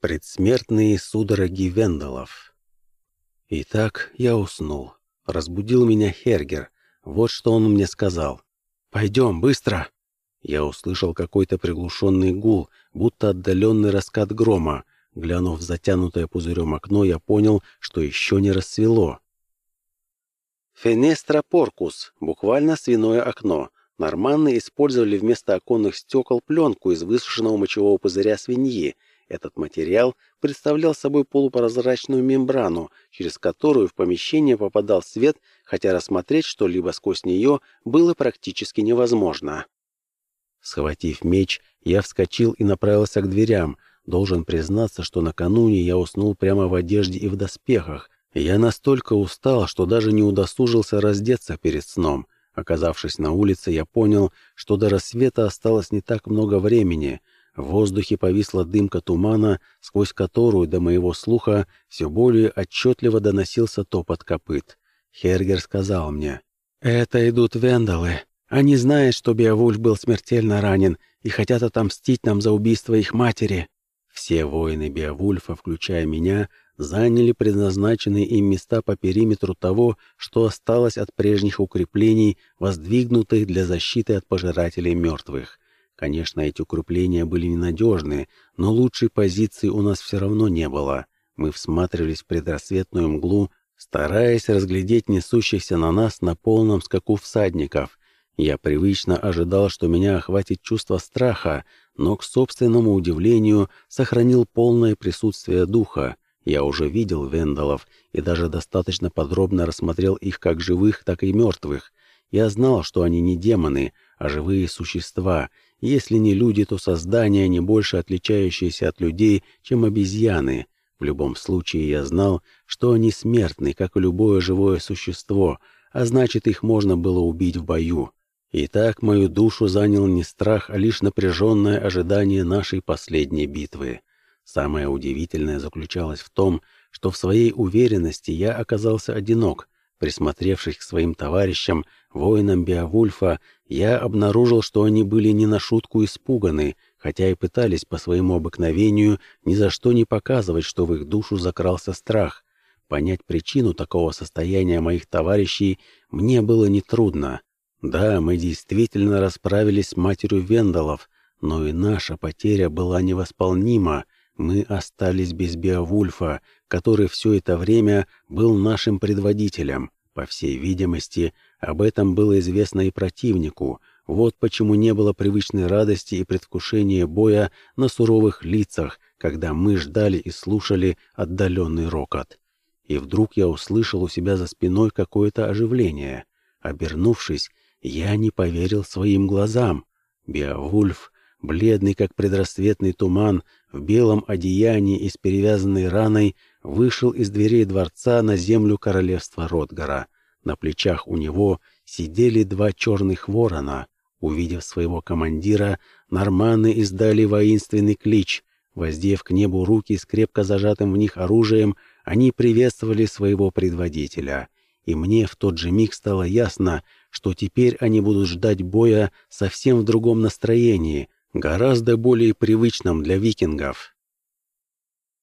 Предсмертные судороги Вендалов. Итак, я уснул. Разбудил меня Хергер. Вот что он мне сказал. «Пойдем, быстро!» Я услышал какой-то приглушенный гул, будто отдаленный раскат грома. Глянув в затянутое пузырем окно, я понял, что еще не рассвело. Фенестра поркус, буквально свиное окно. Норманны использовали вместо оконных стекол пленку из высушенного мочевого пузыря свиньи — этот материал представлял собой полупрозрачную мембрану, через которую в помещение попадал свет, хотя рассмотреть что-либо сквозь нее было практически невозможно. Схватив меч, я вскочил и направился к дверям. Должен признаться, что накануне я уснул прямо в одежде и в доспехах. Я настолько устал, что даже не удосужился раздеться перед сном. Оказавшись на улице, я понял, что до рассвета осталось не так много времени. В воздухе повисла дымка тумана, сквозь которую до моего слуха все более отчетливо доносился топот копыт. Хергер сказал мне, «Это идут вендалы. Они знают, что Беовульф был смертельно ранен и хотят отомстить нам за убийство их матери». Все воины Беовульфа, включая меня, заняли предназначенные им места по периметру того, что осталось от прежних укреплений, воздвигнутых для защиты от пожирателей мертвых. Конечно, эти укрепления были ненадежны, но лучшей позиции у нас все равно не было. Мы всматривались в предрассветную мглу, стараясь разглядеть несущихся на нас на полном скаку всадников. Я привычно ожидал, что меня охватит чувство страха, но, к собственному удивлению, сохранил полное присутствие духа. Я уже видел вендалов и даже достаточно подробно рассмотрел их как живых, так и мертвых. Я знал, что они не демоны, а живые существа, если не люди, то создания, не больше отличающиеся от людей, чем обезьяны. В любом случае я знал, что они смертны, как и любое живое существо, а значит, их можно было убить в бою. И так мою душу занял не страх, а лишь напряженное ожидание нашей последней битвы. Самое удивительное заключалось в том, что в своей уверенности я оказался одинок. Присмотревшись к своим товарищам, воинам Беовульфа, я обнаружил, что они были не на шутку испуганы, хотя и пытались по своему обыкновению ни за что не показывать, что в их душу закрался страх. Понять причину такого состояния моих товарищей мне было нетрудно. Да, мы действительно расправились с матерью Вендалов, но и наша потеря была невосполнима. Мы остались без Беовульфа, который все это время был нашим предводителем. По всей видимости, об этом было известно и противнику. Вот почему не было привычной радости и предвкушения боя на суровых лицах, когда мы ждали и слушали отдаленный рокот. И вдруг я услышал у себя за спиной какое-то оживление. Обернувшись, я не поверил своим глазам. Беовульф, бледный как предрассветный туман, в белом одеянии и с перевязанной раной, вышел из дверей дворца на землю королевства Ротгара. На плечах у него сидели два черных ворона. Увидев своего командира, норманы издали воинственный клич. Воздев к небу руки с крепко зажатым в них оружием, они приветствовали своего предводителя. И мне в тот же миг стало ясно, что теперь они будут ждать боя совсем в другом настроении, гораздо более привычном для викингов.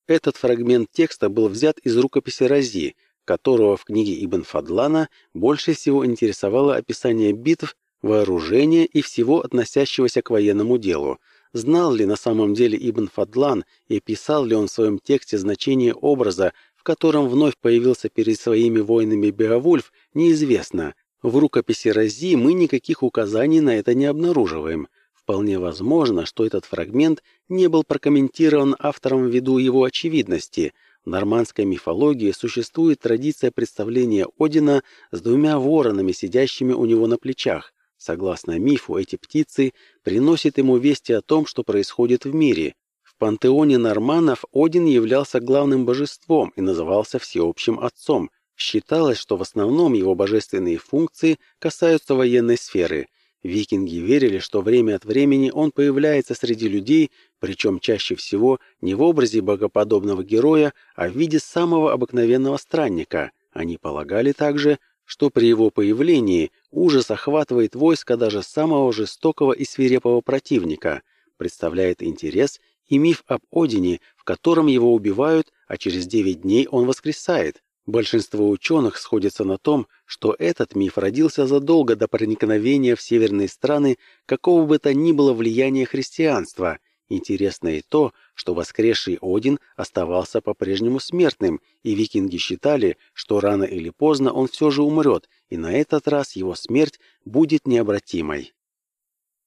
Этот фрагмент текста был взят из рукописи Рази, которого в книге Ибн Фадлана больше всего интересовало описание битв, вооружения и всего относящегося к военному делу. Знал ли на самом деле Ибн Фадлан и писал ли он в своем тексте значение образа, в котором вновь появился перед своими воинами Беовульф, неизвестно. В рукописи Рази мы никаких указаний на это не обнаруживаем. Вполне возможно, что этот фрагмент не был прокомментирован автором ввиду его очевидности. Нормандской мифологии существует традиция представления Одина с двумя воронами, сидящими у него на плечах. Согласно мифу, эти птицы приносят ему вести о том, что происходит в мире. В пантеоне норманов Один являлся главным божеством и назывался всеобщим отцом. Считалось, что в основном его божественные функции касаются военной сферы – Викинги верили, что время от времени он появляется среди людей, причем чаще всего не в образе богоподобного героя, а в виде самого обыкновенного странника. Они полагали также, что при его появлении ужас охватывает войско даже самого жестокого и свирепого противника, представляет интерес и миф об Одине, в котором его убивают, а через девять дней он воскресает. Большинство ученых сходятся на том, что этот миф родился задолго до проникновения в северные страны какого бы то ни было влияния христианства. Интересно и то, что воскресший Один оставался по-прежнему смертным, и викинги считали, что рано или поздно он все же умрет, и на этот раз его смерть будет необратимой.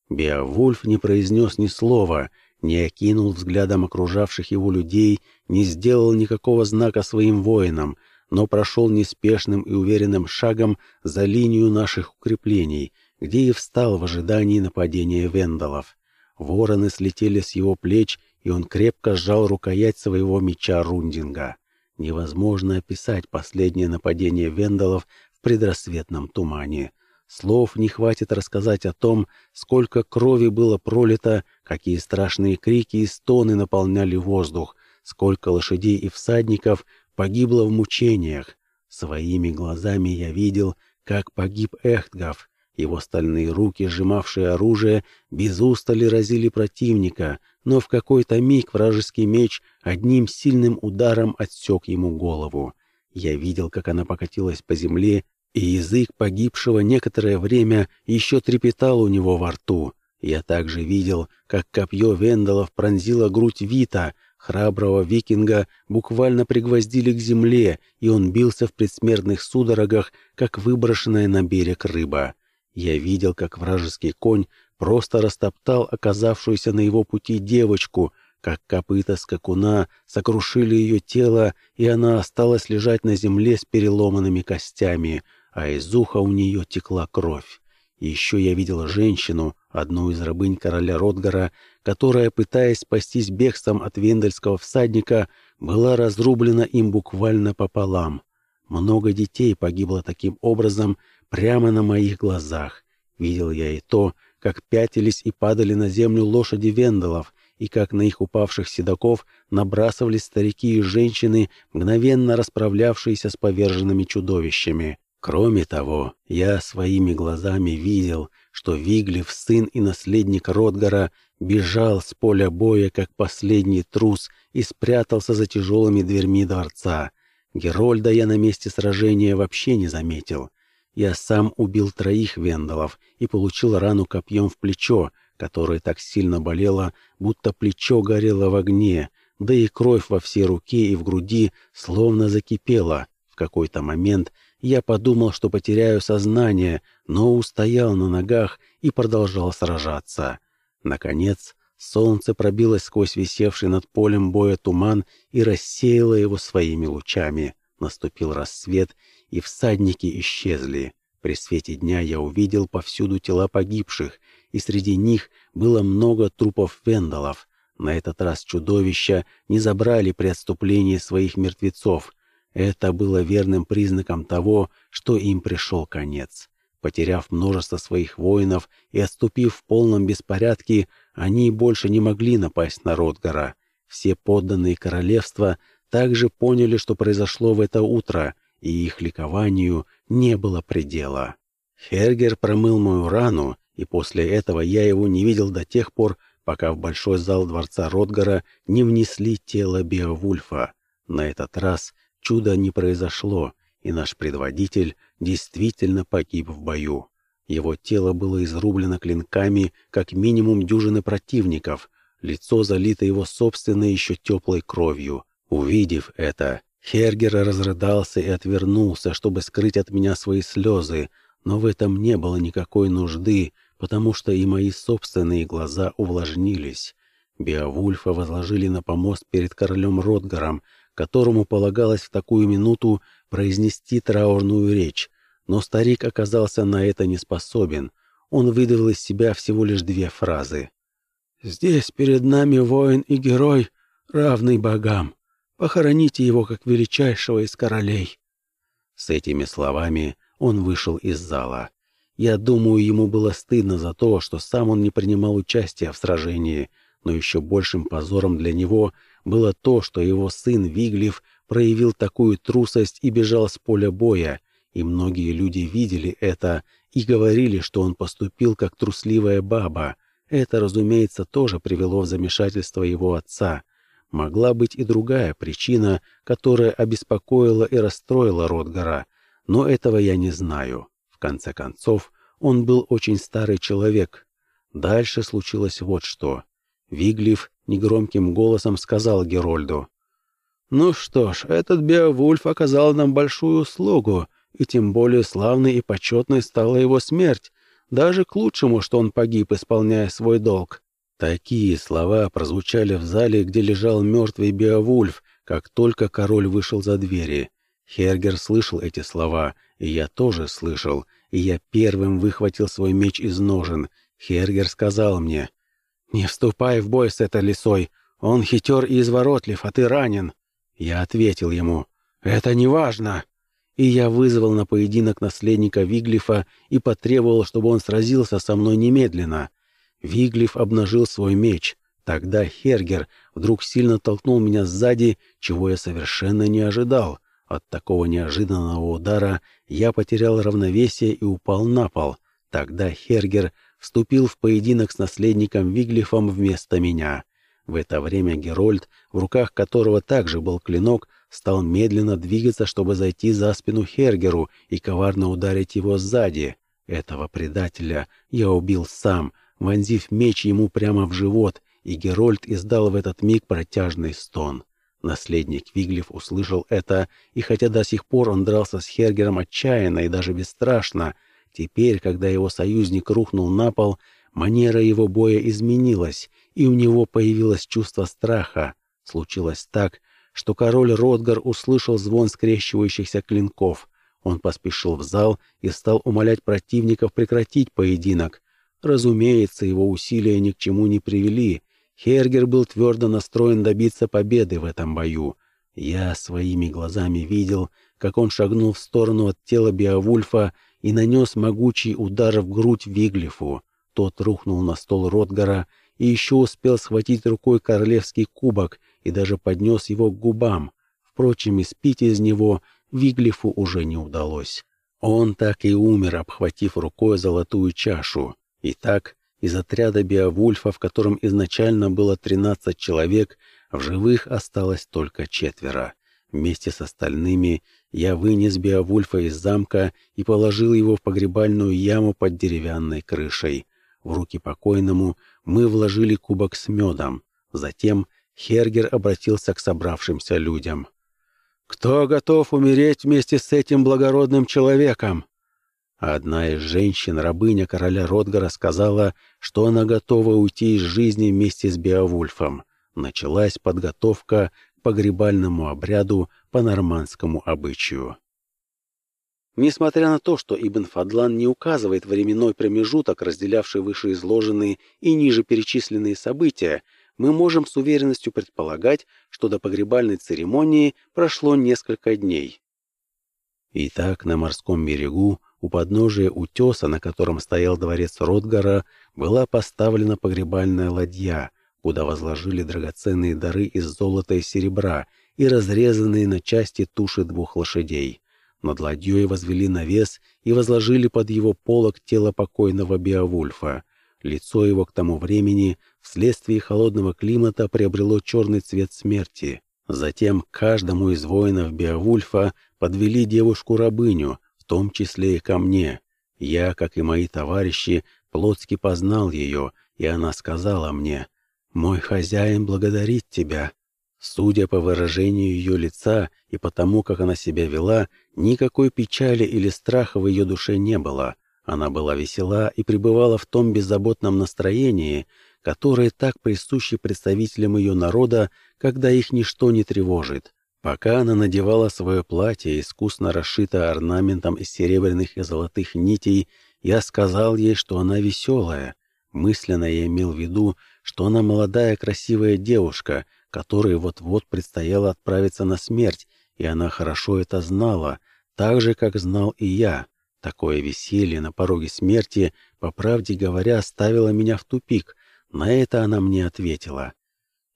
Беовульф не произнес ни слова, не окинул взглядом окружавших его людей, не сделал никакого знака своим воинам, но прошел неспешным и уверенным шагом за линию наших укреплений, где и встал в ожидании нападения вендалов. Вороны слетели с его плеч, и он крепко сжал рукоять своего меча Рундинга. Невозможно описать последнее нападение вендалов в предрассветном тумане. Слов не хватит рассказать о том, сколько крови было пролито, какие страшные крики и стоны наполняли воздух, сколько лошадей и всадников погибло в мучениях. Своими глазами я видел, как погиб Эхтгав. Его стальные руки, сжимавшие оружие, без устали разили противника, но в какой-то миг вражеский меч одним сильным ударом отсек ему голову. Я видел, как она покатилась по земле и язык погибшего некоторое время еще трепетал у него во рту. Я также видел, как копье вендалов пронзило грудь Вита, храброго викинга буквально пригвоздили к земле, и он бился в предсмертных судорогах, как выброшенная на берег рыба. Я видел, как вражеский конь просто растоптал оказавшуюся на его пути девочку, как копыта скакуна сокрушили ее тело, и она осталась лежать на земле с переломанными костями — а из уха у нее текла кровь. И еще я видел женщину, одну из рабынь короля Ротгара, которая, пытаясь спастись бегством от вендельского всадника, была разрублена им буквально пополам. Много детей погибло таким образом прямо на моих глазах. Видел я и то, как пятились и падали на землю лошади вендалов, и как на их упавших седаков набрасывались старики и женщины, мгновенно расправлявшиеся с поверженными чудовищами. Кроме того, я своими глазами видел, что Виглев, сын и наследник Ротгара, бежал с поля боя, как последний трус, и спрятался за тяжелыми дверьми дворца. Герольда я на месте сражения вообще не заметил. Я сам убил троих вендалов и получил рану копьем в плечо, которое так сильно болело, будто плечо горело в огне, да и кровь во всей руке и в груди словно закипела. В какой-то момент я подумал, что потеряю сознание, но устоял на ногах и продолжал сражаться. Наконец, солнце пробилось сквозь висевший над полем боя туман и рассеяло его своими лучами. Наступил рассвет, и всадники исчезли. При свете дня я увидел повсюду тела погибших, и среди них было много трупов вендалов. На этот раз чудовища не забрали при отступлении своих мертвецов, это было верным признаком того, что им пришел конец. Потеряв множество своих воинов и отступив в полном беспорядке, они больше не могли напасть на Ротгара. Все подданные королевства также поняли, что произошло в это утро, и их ликованию не было предела. Хергер промыл мою рану, и после этого я его не видел до тех пор, пока в большой зал дворца Ротгара не внесли тело Беовульфа. На этот раз Чудо не произошло, и наш предводитель действительно погиб в бою. Его тело было изрублено клинками как минимум дюжины противников, лицо залито его собственной еще теплой кровью. Увидев это, Хергер разрыдался и отвернулся, чтобы скрыть от меня свои слезы, но в этом не было никакой нужды, потому что и мои собственные глаза увлажнились. Беовульфа возложили на помост перед королем Ротгаром, которому полагалось в такую минуту произнести траурную речь, но старик оказался на это не способен. Он выдавил из себя всего лишь две фразы. «Здесь перед нами воин и герой, равный богам. Похороните его как величайшего из королей». С этими словами он вышел из зала. Я думаю, ему было стыдно за то, что сам он не принимал участия в сражении, но еще большим позором для него было то, что его сын Виглив проявил такую трусость и бежал с поля боя, и многие люди видели это и говорили, что он поступил как трусливая баба. Это, разумеется, тоже привело в замешательство его отца. Могла быть и другая причина, которая обеспокоила и расстроила Ротгара, но этого я не знаю. В конце концов, он был очень старый человек. Дальше случилось вот что. Виглиф негромким голосом сказал Герольду. «Ну что ж, этот Беовульф оказал нам большую услугу, и тем более славной и почетной стала его смерть, даже к лучшему, что он погиб, исполняя свой долг». Такие слова прозвучали в зале, где лежал мертвый Беовульф, как только король вышел за двери. Хергер слышал эти слова, и я тоже слышал, и я первым выхватил свой меч из ножен. Хергер сказал мне, «Не вступай в бой с этой лисой, он хитер и изворотлив, а ты ранен». Я ответил ему, «Это не важно». И я вызвал на поединок наследника Виглифа и потребовал, чтобы он сразился со мной немедленно. Виглиф обнажил свой меч. Тогда Хергер вдруг сильно толкнул меня сзади, чего я совершенно не ожидал. От такого неожиданного удара я потерял равновесие и упал на пол. Тогда Хергер вступил в поединок с наследником Виглифом вместо меня. В это время Герольд, в руках которого также был клинок, стал медленно двигаться, чтобы зайти за спину Хергеру и коварно ударить его сзади. Этого предателя я убил сам, вонзив меч ему прямо в живот, и Герольд издал в этот миг протяжный стон. Наследник Виглев услышал это, и хотя до сих пор он дрался с Хергером отчаянно и даже бесстрашно, теперь, когда его союзник рухнул на пол, манера его боя изменилась, и у него появилось чувство страха. Случилось так, что король Ротгар услышал звон скрещивающихся клинков. Он поспешил в зал и стал умолять противников прекратить поединок, Разумеется, его усилия ни к чему не привели. Хергер был твердо настроен добиться победы в этом бою. Я своими глазами видел, как он шагнул в сторону от тела Беовульфа и нанес могучий удар в грудь Виглифу. Тот рухнул на стол Ротгара и еще успел схватить рукой королевский кубок и даже поднес его к губам. Впрочем, испить из него Виглифу уже не удалось. Он так и умер, обхватив рукой золотую чашу. Итак, из отряда Беовульфа, в котором изначально было 13 человек, в живых осталось только четверо. Вместе с остальными я вынес Беовульфа из замка и положил его в погребальную яму под деревянной крышей. В руки покойному мы вложили кубок с медом. Затем Хергер обратился к собравшимся людям. «Кто готов умереть вместе с этим благородным человеком?» Одна из женщин, рабыня короля Ротгара, сказала, что она готова уйти из жизни вместе с Беовульфом. Началась подготовка к погребальному обряду по нормандскому обычаю. Несмотря на то, что Ибн Фадлан не указывает временной промежуток, разделявший вышеизложенные и ниже перечисленные события, мы можем с уверенностью предполагать, что до погребальной церемонии прошло несколько дней. Итак, на морском берегу у подножия утеса, на котором стоял дворец Ротгара, была поставлена погребальная ладья, куда возложили драгоценные дары из золота и серебра и разрезанные на части туши двух лошадей. Над ладьей возвели навес и возложили под его полог тело покойного Беовульфа. Лицо его к тому времени вследствие холодного климата приобрело черный цвет смерти. Затем каждому из воинов Беовульфа подвели девушку-рабыню, том числе и ко мне. Я, как и мои товарищи, плотски познал ее, и она сказала мне, «Мой хозяин благодарит тебя». Судя по выражению ее лица и по тому, как она себя вела, никакой печали или страха в ее душе не было. Она была весела и пребывала в том беззаботном настроении, которое так присуще представителям ее народа, когда их ничто не тревожит. Пока она надевала свое платье, искусно расшитое орнаментом из серебряных и золотых нитей, я сказал ей, что она веселая. Мысленно я имел в виду, что она молодая красивая девушка, которой вот-вот предстояло отправиться на смерть, и она хорошо это знала, так же, как знал и я. Такое веселье на пороге смерти, по правде говоря, ставило меня в тупик. На это она мне ответила.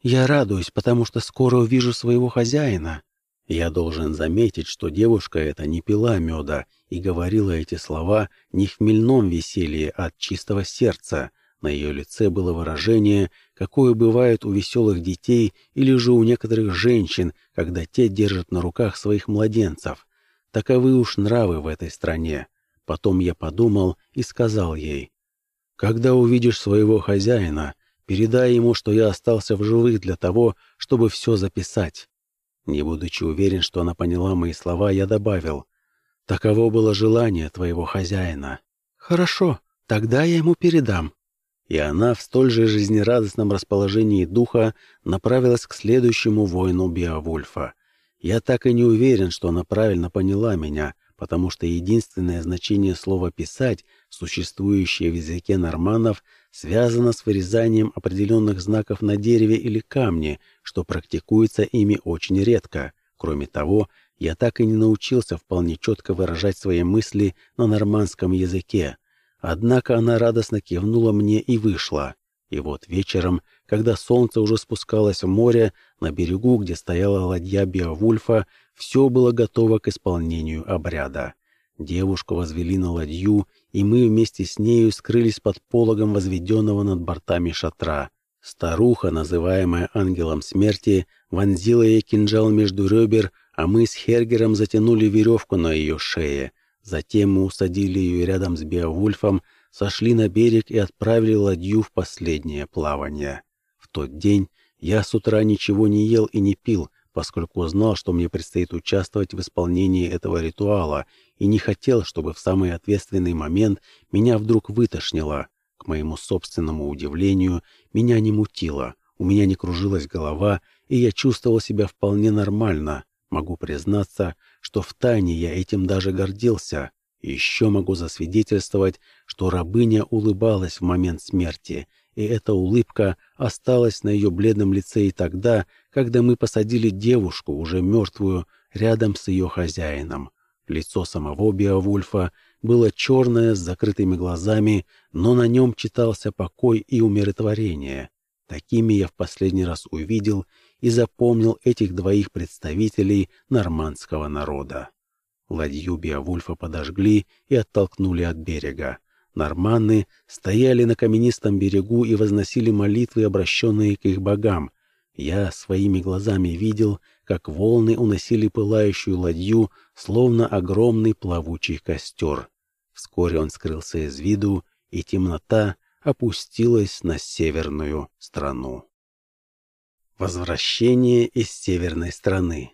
Я радуюсь, потому что скоро увижу своего хозяина. Я должен заметить, что девушка эта не пила меда и говорила эти слова не в хмельном веселье, а от чистого сердца. На ее лице было выражение, какое бывает у веселых детей или же у некоторых женщин, когда те держат на руках своих младенцев. Таковы уж нравы в этой стране. Потом я подумал и сказал ей, «Когда увидишь своего хозяина, передай ему, что я остался в живых для того, чтобы все записать». Не будучи уверен, что она поняла мои слова, я добавил, «Таково было желание твоего хозяина». «Хорошо, тогда я ему передам». И она в столь же жизнерадостном расположении духа направилась к следующему воину Беовульфа. Я так и не уверен, что она правильно поняла меня, потому что единственное значение слова «писать», существующее в языке норманов, связано с вырезанием определенных знаков на дереве или камне, что практикуется ими очень редко. Кроме того, я так и не научился вполне четко выражать свои мысли на нормандском языке. Однако она радостно кивнула мне и вышла. И вот вечером, когда солнце уже спускалось в море, на берегу, где стояла ладья Беовульфа, все было готово к исполнению обряда. Девушку возвели на ладью, и мы вместе с нею скрылись под пологом возведенного над бортами шатра. Старуха, называемая ангелом смерти, вонзила ей кинжал между ребер, а мы с Хергером затянули веревку на ее шее. Затем мы усадили ее рядом с Беовульфом, сошли на берег и отправили ладью в последнее плавание. В тот день я с утра ничего не ел и не пил, поскольку знал, что мне предстоит участвовать в исполнении этого ритуала, и не хотел, чтобы в самый ответственный момент меня вдруг вытошнило. К моему собственному удивлению, меня не мутило, у меня не кружилась голова, и я чувствовал себя вполне нормально. Могу признаться, что втайне я этим даже гордился. Еще могу засвидетельствовать, что рабыня улыбалась в момент смерти, и эта улыбка осталась на ее бледном лице и тогда, когда мы посадили девушку, уже мертвую, рядом с ее хозяином. Лицо самого Беовульфа было черное с закрытыми глазами, но на нем читался покой и умиротворение. Такими я в последний раз увидел и запомнил этих двоих представителей нормандского народа. Ладью Беовульфа подожгли и оттолкнули от берега. Норманны стояли на каменистом берегу и возносили молитвы, обращенные к их богам. Я своими глазами видел, как волны уносили пылающую ладью, словно огромный плавучий костер. Вскоре он скрылся из виду, и темнота опустилась на северную страну. Возвращение из северной страны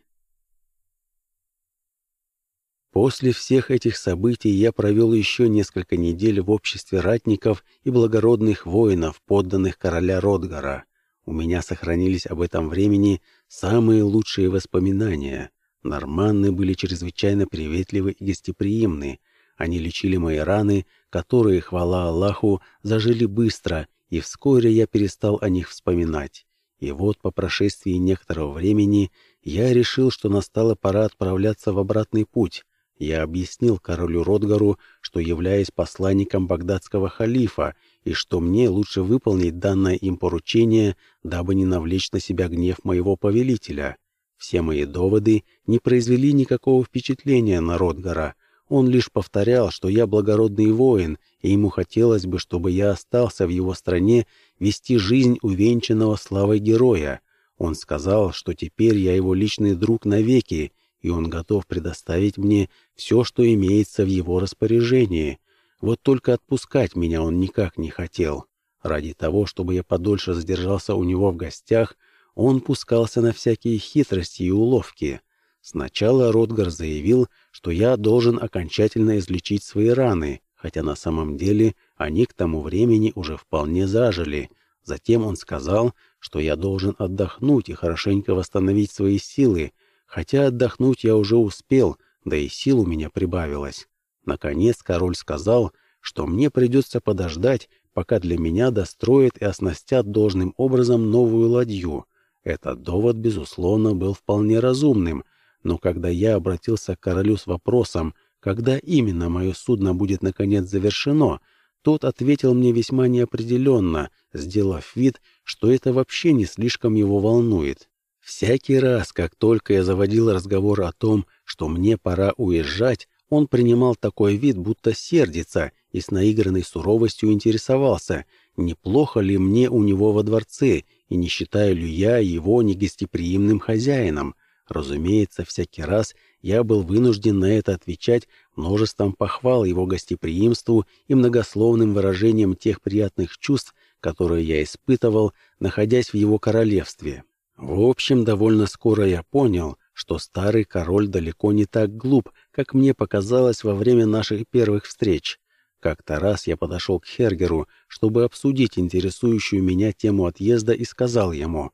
После всех этих событий я провел еще несколько недель в обществе ратников и благородных воинов, подданных короля Ротгара. У меня сохранились об этом времени самые лучшие воспоминания. Норманны были чрезвычайно приветливы и гостеприимны. Они лечили мои раны, которые, хвала Аллаху, зажили быстро, и вскоре я перестал о них вспоминать. И вот по прошествии некоторого времени я решил, что настала пора отправляться в обратный путь. Я объяснил королю Ротгару, что являюсь посланником багдадского халифа и что мне лучше выполнить данное им поручение, дабы не навлечь на себя гнев моего повелителя. Все мои доводы не произвели никакого впечатления на Ротгара. Он лишь повторял, что я благородный воин, и ему хотелось бы, чтобы я остался в его стране вести жизнь увенчанного славой героя. Он сказал, что теперь я его личный друг навеки, и он готов предоставить мне все, что имеется в его распоряжении. Вот только отпускать меня он никак не хотел. Ради того, чтобы я подольше задержался у него в гостях, он пускался на всякие хитрости и уловки. Сначала Ротгар заявил, что я должен окончательно излечить свои раны, хотя на самом деле они к тому времени уже вполне зажили. Затем он сказал, что я должен отдохнуть и хорошенько восстановить свои силы, Хотя отдохнуть я уже успел, да и сил у меня прибавилось. Наконец король сказал, что мне придется подождать, пока для меня достроят и оснастят должным образом новую ладью. Этот довод, безусловно, был вполне разумным, но когда я обратился к королю с вопросом, когда именно мое судно будет наконец завершено, тот ответил мне весьма неопределенно, сделав вид, что это вообще не слишком его волнует. Всякий раз, как только я заводил разговор о том, что мне пора уезжать, он принимал такой вид, будто сердится, и с наигранной суровостью интересовался, неплохо ли мне у него во дворце, и не считаю ли я его негостеприимным хозяином. Разумеется, всякий раз я был вынужден на это отвечать множеством похвал его гостеприимству и многословным выражением тех приятных чувств, которые я испытывал, находясь в его королевстве. В общем, довольно скоро я понял, что старый король далеко не так глуп, как мне показалось во время наших первых встреч. Как-то раз я подошел к Хергеру, чтобы обсудить интересующую меня тему отъезда, и сказал ему,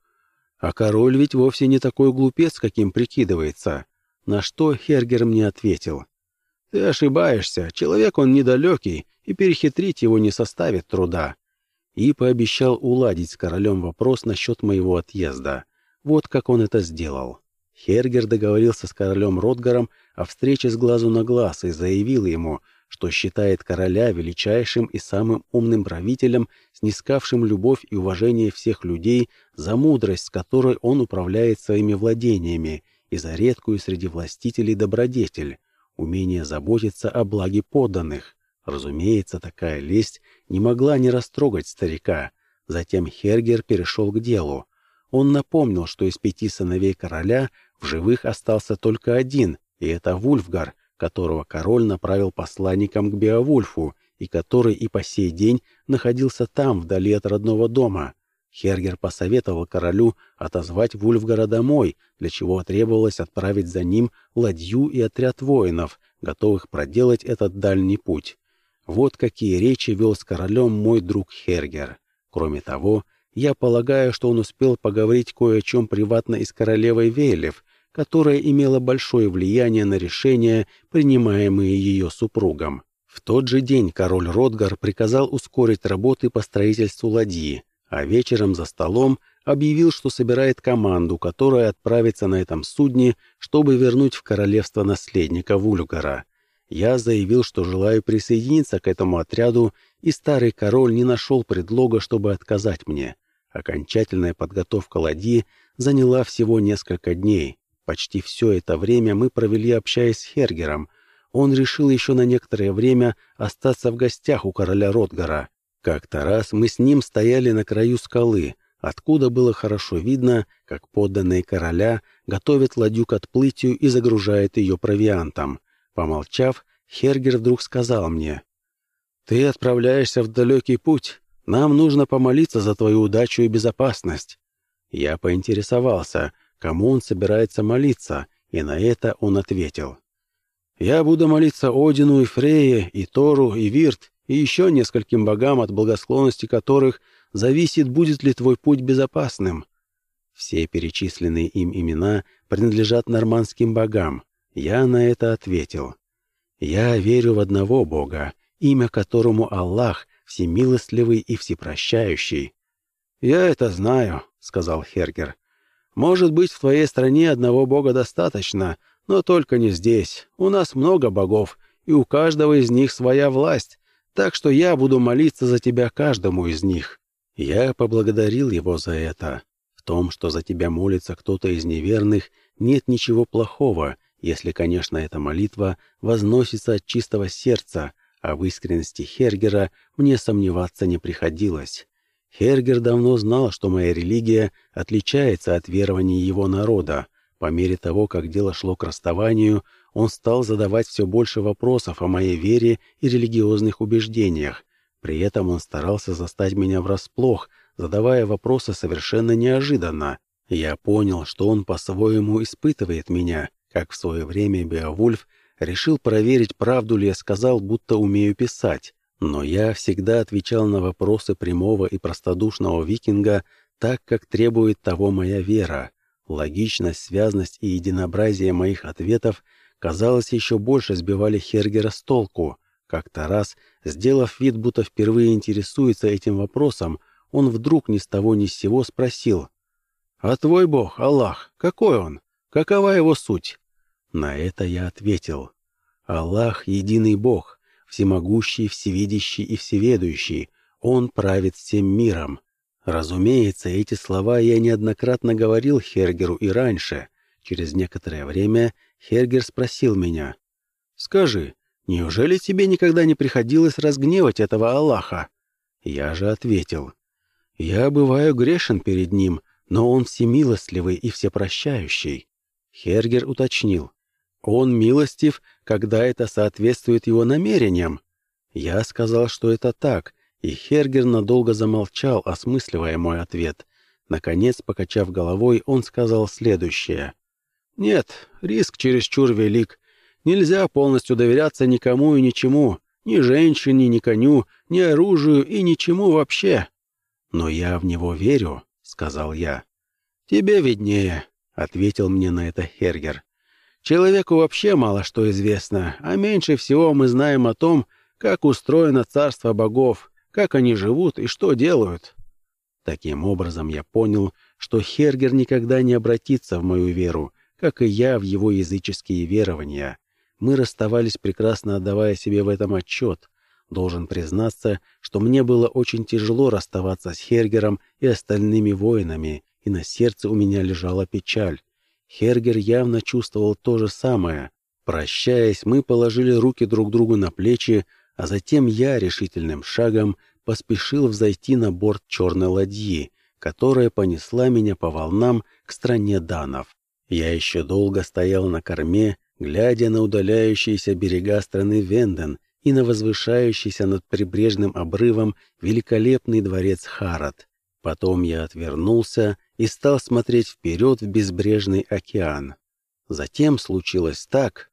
«А король ведь вовсе не такой глупец, каким прикидывается». На что Хергер мне ответил, «Ты ошибаешься, человек он недалекий, и перехитрить его не составит труда». И пообещал уладить с королем вопрос насчет моего отъезда. Вот как он это сделал. Хергер договорился с королем Ротгаром о встрече с глазу на глаз и заявил ему, что считает короля величайшим и самым умным правителем, снискавшим любовь и уважение всех людей за мудрость, с которой он управляет своими владениями, и за редкую среди властителей добродетель, умение заботиться о благе подданных. Разумеется, такая лесть не могла не растрогать старика. Затем Хергер перешел к делу. Он напомнил, что из пяти сыновей короля в живых остался только один, и это Вульфгар, которого король направил посланником к Беовульфу, и который и по сей день находился там, вдали от родного дома. Хергер посоветовал королю отозвать Вульфгара домой, для чего требовалось отправить за ним ладью и отряд воинов, готовых проделать этот дальний путь. Вот какие речи вел с королем мой друг Хергер. Кроме того, я полагаю, что он успел поговорить кое о чем приватно и с королевой Вейлев, которая имела большое влияние на решения, принимаемые ее супругом. В тот же день король Ротгар приказал ускорить работы по строительству ладьи, а вечером за столом объявил, что собирает команду, которая отправится на этом судне, чтобы вернуть в королевство наследника Вульгара. Я заявил, что желаю присоединиться к этому отряду, и старый король не нашел предлога, чтобы отказать мне. Окончательная подготовка ладьи заняла всего несколько дней. Почти все это время мы провели, общаясь с Хергером. Он решил еще на некоторое время остаться в гостях у короля Ротгара. Как-то раз мы с ним стояли на краю скалы, откуда было хорошо видно, как подданные короля готовят ладью к отплытию и загружают ее провиантом. Помолчав, Хергер вдруг сказал мне, «Ты отправляешься в далекий путь. Нам нужно помолиться за твою удачу и безопасность». Я поинтересовался, кому он собирается молиться, и на это он ответил. «Я буду молиться Одину и Фрее, и Тору, и Вирт, и еще нескольким богам, от благосклонности которых зависит, будет ли твой путь безопасным». Все перечисленные им имена принадлежат нормандским богам. Я на это ответил. «Я верю в одного бога, имя которому Аллах, всемилостливый и всепрощающий. «Я это знаю», — сказал Хергер. «Может быть, в твоей стране одного бога достаточно, но только не здесь. У нас много богов, и у каждого из них своя власть, так что я буду молиться за тебя каждому из них». Я поблагодарил его за это. В том, что за тебя молится кто-то из неверных, нет ничего плохого, если, конечно, эта молитва возносится от чистого сердца, а в искренности Хергера мне сомневаться не приходилось. Хергер давно знал, что моя религия отличается от верований его народа. По мере того, как дело шло к расставанию, он стал задавать все больше вопросов о моей вере и религиозных убеждениях. При этом он старался застать меня врасплох, задавая вопросы совершенно неожиданно. Я понял, что он по-своему испытывает меня, как в свое время Беовульф решил проверить, правду ли я сказал, будто умею писать. Но я всегда отвечал на вопросы прямого и простодушного викинга так, как требует того моя вера. Логичность, связность и единообразие моих ответов, казалось, еще больше сбивали Хергера с толку. Как-то раз, сделав вид, будто впервые интересуется этим вопросом, он вдруг ни с того ни с сего спросил. «А твой бог, Аллах, какой он? Какова его суть?» На это я ответил. Аллах — единый Бог, всемогущий, всевидящий и всеведущий. Он правит всем миром. Разумеется, эти слова я неоднократно говорил Хергеру и раньше. Через некоторое время Хергер спросил меня. «Скажи, Неужели тебе никогда не приходилось разгневать этого Аллаха?» Я же ответил, «Я бываю грешен перед ним, но он всемилостливый и всепрощающий». Хергер уточнил, «Он милостив, когда это соответствует его намерениям». Я сказал, что это так, и Хергер надолго замолчал, осмысливая мой ответ. Наконец, покачав головой, он сказал следующее. «Нет, риск чересчур велик. Нельзя полностью доверяться никому и ничему, ни женщине, ни коню, ни оружию и ничему вообще». «Но я в него верю», — сказал я. «Тебе виднее», — ответил мне на это Хергер. «Человеку вообще мало что известно, а меньше всего мы знаем о том, как устроено царство богов, как они живут и что делают. Таким образом, я понял, что Хергер никогда не обратится в мою веру, как и я в его языческие верования. Мы расставались, прекрасно отдавая себе в этом отчет. Должен признаться, что мне было очень тяжело расставаться с Хергером и остальными воинами, и на сердце у меня лежала печаль. Хергер явно чувствовал то же самое. Прощаясь, мы положили руки друг другу на плечи, а затем я решительным шагом поспешил взойти на борт черной ладьи, которая понесла меня по волнам к стране данов. Я еще долго стоял на корме, глядя на удаляющиеся берега страны Венден и на возвышающийся над прибрежным обрывом великолепный дворец Харат. Потом я отвернулся и стал смотреть вперед в безбрежный океан. Затем случилось так,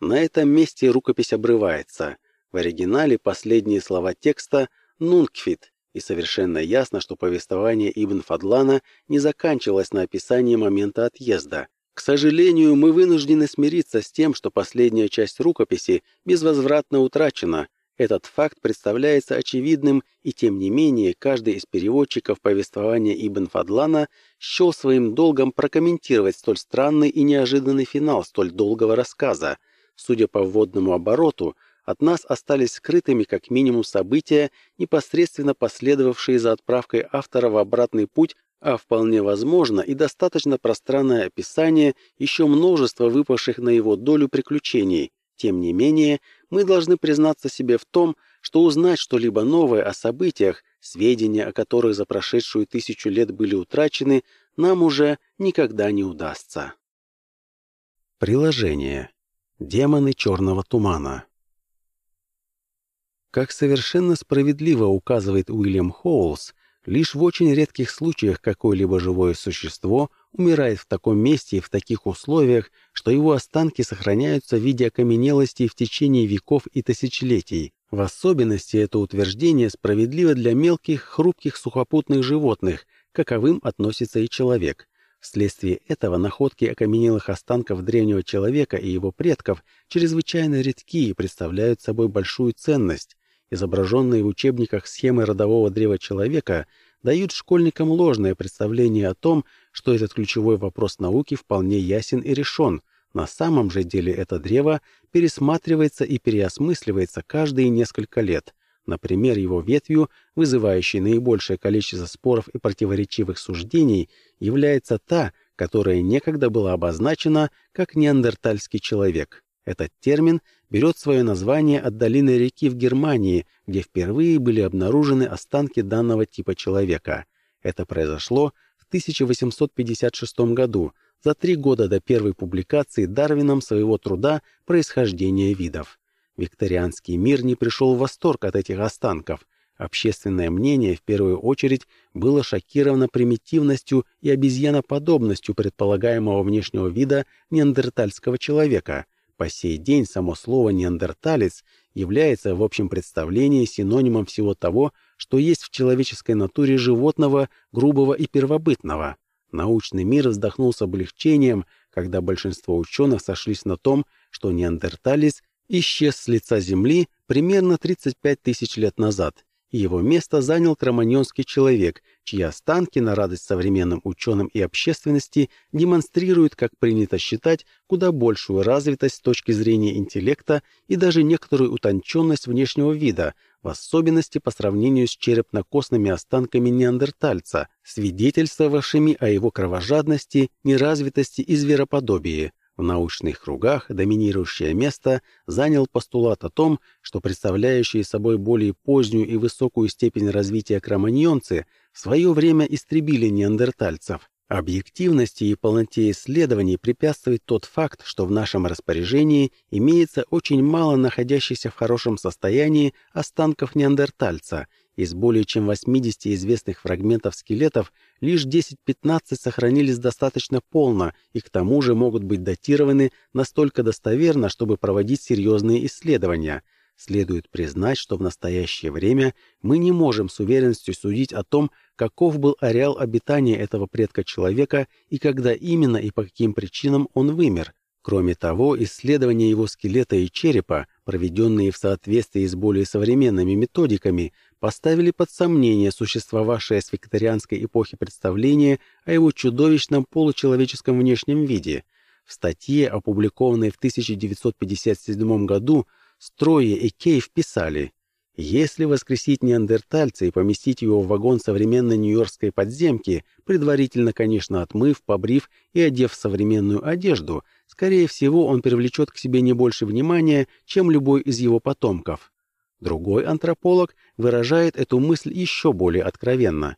на этом месте рукопись обрывается. В оригинале последние слова текста «нункфит», и совершенно ясно, что повествование Ибн Фадлана не заканчивалось на описании момента отъезда. К сожалению, мы вынуждены смириться с тем, что последняя часть рукописи безвозвратно утрачена. Этот факт представляется очевидным, и тем не менее каждый из переводчиков повествования Ибн Фадлана счел своим долгом прокомментировать столь странный и неожиданный финал столь долгого рассказа – Судя по вводному обороту, от нас остались скрытыми как минимум события, непосредственно последовавшие за отправкой автора в обратный путь, а вполне возможно и достаточно пространное описание еще множества выпавших на его долю приключений. Тем не менее, мы должны признаться себе в том, что узнать что-либо новое о событиях, сведения о которых за прошедшую тысячу лет были утрачены, нам уже никогда не удастся. Приложение. Демоны черного тумана. Как совершенно справедливо указывает Уильям Хоулс, лишь в очень редких случаях какое-либо живое существо умирает в таком месте и в таких условиях, что его останки сохраняются в виде окаменелости в течение веков и тысячелетий. В особенности это утверждение справедливо для мелких, хрупких сухопутных животных, каковым относится и человек. Вследствие этого находки окаменелых останков древнего человека и его предков чрезвычайно редки и представляют собой большую ценность. Изображенные в учебниках схемы родового древа человека дают школьникам ложное представление о том, что этот ключевой вопрос науки вполне ясен и решен. На самом же деле это древо пересматривается и переосмысливается каждые несколько лет. Например, его ветвью, вызывающей наибольшее количество споров и противоречивых суждений, является та, которая некогда была обозначена как неандертальский человек. Этот термин берет свое название от долины реки в Германии, где впервые были обнаружены останки данного типа человека. Это произошло в 1856 году, за три года до первой публикации Дарвином своего труда «Происхождение видов». Викторианский мир не пришел в восторг от этих останков. Общественное мнение в первую очередь было шокировано примитивностью и обезьяноподобностью предполагаемого внешнего вида неандертальского человека. По сей день само слово «неандерталец» является в общем представлении синонимом всего того, что есть в человеческой натуре животного, грубого и первобытного. Научный мир вздохнул с облегчением, когда большинство ученых сошлись на том, что неандерталец исчез с лица Земли примерно 35 тысяч лет назад, его место занял кроманьонский человек, чьи останки, на радость современным ученым и общественности, демонстрируют, как принято считать, куда большую развитость с точки зрения интеллекта и даже некоторую утонченность внешнего вида, в особенности по сравнению с черепно-костными останками неандертальца, свидетельствовавшими о его кровожадности, неразвитости и звероподобии. В научных кругах доминирующее место занял постулат о том, что представляющие собой более позднюю и высокую степень развития кроманьонцы в свое время истребили неандертальцев. Объективности и полноте исследований препятствует тот факт, что в нашем распоряжении имеется очень мало находящихся в хорошем состоянии останков неандертальца, из более чем 80 известных фрагментов скелетов лишь 10-15 сохранились достаточно полно и к тому же могут быть датированы настолько достоверно, чтобы проводить серьезные исследования. Следует признать, что в настоящее время мы не можем с уверенностью судить о том, каков был ареал обитания этого предка человека и когда именно и по каким причинам он вымер. Кроме того, исследования его скелета и черепа, проведенные в соответствии с более современными методиками, поставили под сомнение существовавшее с викторианской эпохи представление о его чудовищном получеловеческом внешнем виде. В статье, опубликованной в 1957 году, Строе и Кейв писали если воскресить неандертальца и поместить его в вагон современной нью-йоркской подземки, предварительно, конечно, отмыв, побрив и одев современную одежду, скорее всего, он привлечет к себе не больше внимания, чем любой из его потомков. Другой антрополог выражает эту мысль еще более откровенно.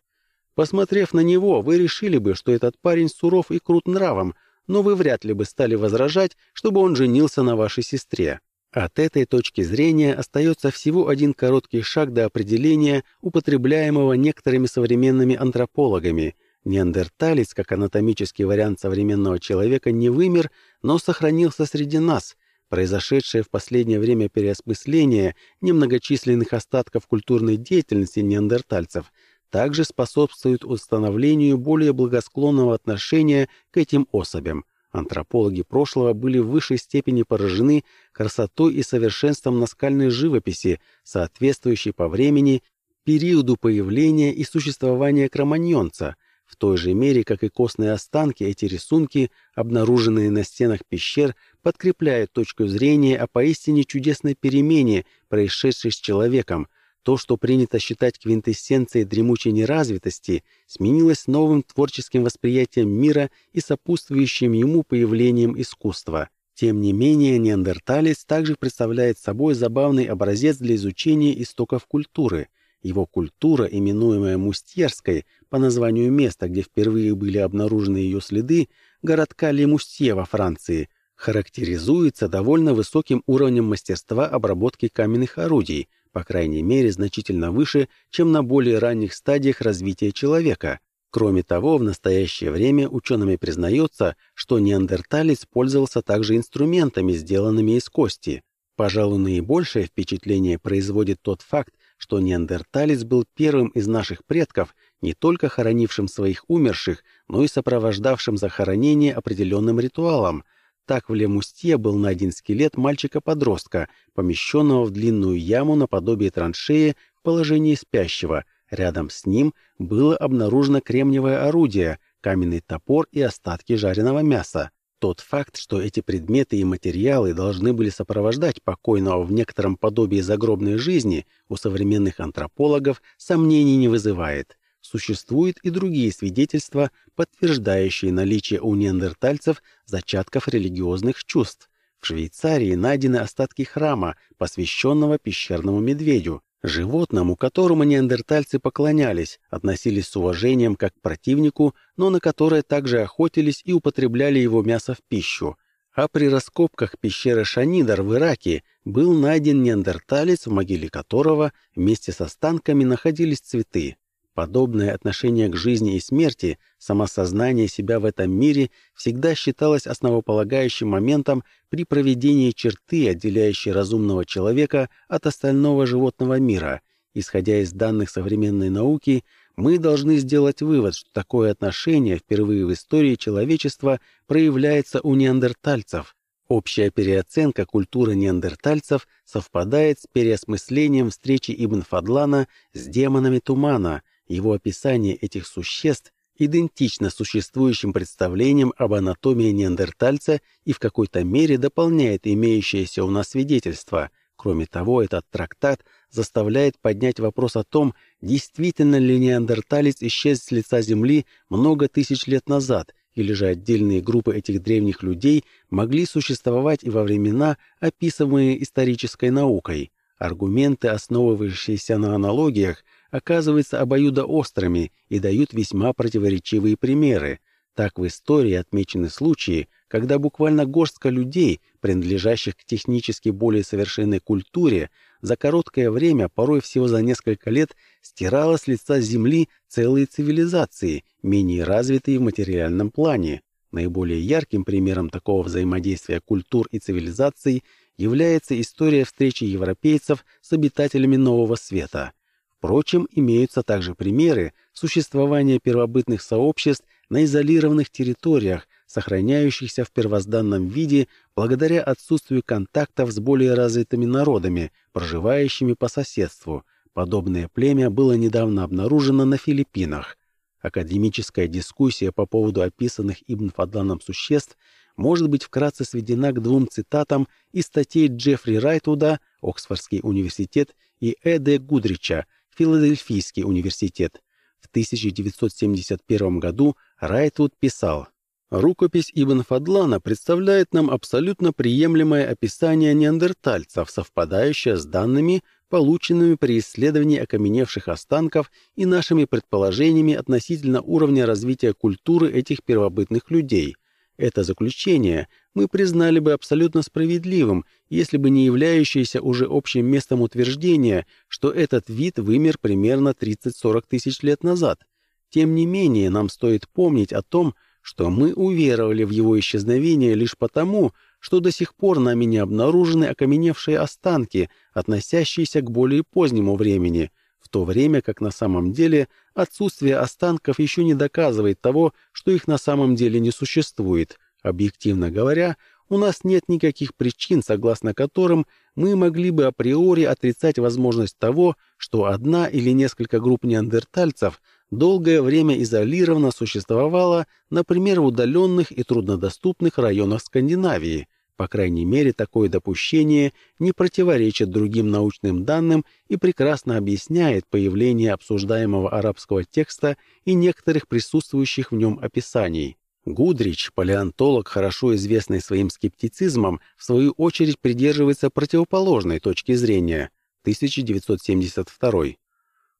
Посмотрев на него, вы решили бы, что этот парень суров и крут нравом, но вы вряд ли бы стали возражать, чтобы он женился на вашей сестре. От этой точки зрения остается всего один короткий шаг до определения, употребляемого некоторыми современными антропологами. Неандерталец, как анатомический вариант современного человека, не вымер, но сохранился среди нас, Произошедшее в последнее время переосмысление немногочисленных остатков культурной деятельности неандертальцев также способствует установлению более благосклонного отношения к этим особям. Антропологи прошлого были в высшей степени поражены красотой и совершенством наскальной живописи, соответствующей по времени периоду появления и существования кроманьонца – в той же мере, как и костные останки, эти рисунки, обнаруженные на стенах пещер, подкрепляют точку зрения о поистине чудесной перемене, происшедшей с человеком. То, что принято считать квинтэссенцией дремучей неразвитости, сменилось новым творческим восприятием мира и сопутствующим ему появлением искусства. Тем не менее, неандерталец также представляет собой забавный образец для изучения истоков культуры – его культура, именуемая Мустьерской, по названию места, где впервые были обнаружены ее следы, городка Лемустье во Франции, характеризуется довольно высоким уровнем мастерства обработки каменных орудий, по крайней мере значительно выше, чем на более ранних стадиях развития человека. Кроме того, в настоящее время учеными признается, что неандерталец пользовался также инструментами, сделанными из кости. Пожалуй, наибольшее впечатление производит тот факт, что неандерталец был первым из наших предков, не только хоронившим своих умерших, но и сопровождавшим захоронение определенным ритуалом. Так в Лемустье был найден скелет мальчика-подростка, помещенного в длинную яму наподобие траншеи в положении спящего. Рядом с ним было обнаружено кремниевое орудие, каменный топор и остатки жареного мяса. Тот факт, что эти предметы и материалы должны были сопровождать покойного в некотором подобии загробной жизни, у современных антропологов сомнений не вызывает. Существуют и другие свидетельства, подтверждающие наличие у неандертальцев зачатков религиозных чувств. В Швейцарии найдены остатки храма, посвященного пещерному медведю, Животному, которому неандертальцы поклонялись, относились с уважением как к противнику, но на которое также охотились и употребляли его мясо в пищу. А при раскопках пещеры Шанидар в Ираке был найден неандерталец, в могиле которого вместе с останками находились цветы. Подобное отношение к жизни и смерти, самосознание себя в этом мире всегда считалось основополагающим моментом при проведении черты, отделяющей разумного человека от остального животного мира. Исходя из данных современной науки, мы должны сделать вывод, что такое отношение впервые в истории человечества проявляется у неандертальцев. Общая переоценка культуры неандертальцев совпадает с переосмыслением встречи Ибн Фадлана с демонами тумана – его описание этих существ идентично существующим представлениям об анатомии неандертальца и в какой-то мере дополняет имеющееся у нас свидетельство. Кроме того, этот трактат заставляет поднять вопрос о том, действительно ли неандерталец исчез с лица Земли много тысяч лет назад, или же отдельные группы этих древних людей могли существовать и во времена, описываемые исторической наукой. Аргументы, основывающиеся на аналогиях, оказываются обоюдоострыми и дают весьма противоречивые примеры. Так в истории отмечены случаи, когда буквально горстка людей, принадлежащих к технически более совершенной культуре, за короткое время, порой всего за несколько лет, стирала с лица Земли целые цивилизации, менее развитые в материальном плане. Наиболее ярким примером такого взаимодействия культур и цивилизаций является история встречи европейцев с обитателями Нового Света. Впрочем, имеются также примеры существования первобытных сообществ на изолированных территориях, сохраняющихся в первозданном виде благодаря отсутствию контактов с более развитыми народами, проживающими по соседству. Подобное племя было недавно обнаружено на Филиппинах. Академическая дискуссия по поводу описанных Ибн Фадланом существ может быть вкратце сведена к двум цитатам из статей Джеффри Райтуда «Оксфордский университет» и Э. Д. Гудрича «Филадельфийский университет». В 1971 году Райтвуд писал Рукопись Ибн Фадлана представляет нам абсолютно приемлемое описание неандертальцев, совпадающее с данными, полученными при исследовании окаменевших останков и нашими предположениями относительно уровня развития культуры этих первобытных людей. Это заключение мы признали бы абсолютно справедливым, если бы не являющееся уже общим местом утверждения, что этот вид вымер примерно 30-40 тысяч лет назад. Тем не менее, нам стоит помнить о том, что мы уверовали в его исчезновение лишь потому, что до сих пор нами не обнаружены окаменевшие останки, относящиеся к более позднему времени, в то время как на самом деле отсутствие останков еще не доказывает того, что их на самом деле не существует. Объективно говоря, у нас нет никаких причин, согласно которым мы могли бы априори отрицать возможность того, что одна или несколько групп неандертальцев долгое время изолированно существовала, например, в удаленных и труднодоступных районах Скандинавии. По крайней мере, такое допущение не противоречит другим научным данным и прекрасно объясняет появление обсуждаемого арабского текста и некоторых присутствующих в нем описаний. Гудрич, палеонтолог, хорошо известный своим скептицизмом, в свою очередь придерживается противоположной точки зрения. 1972.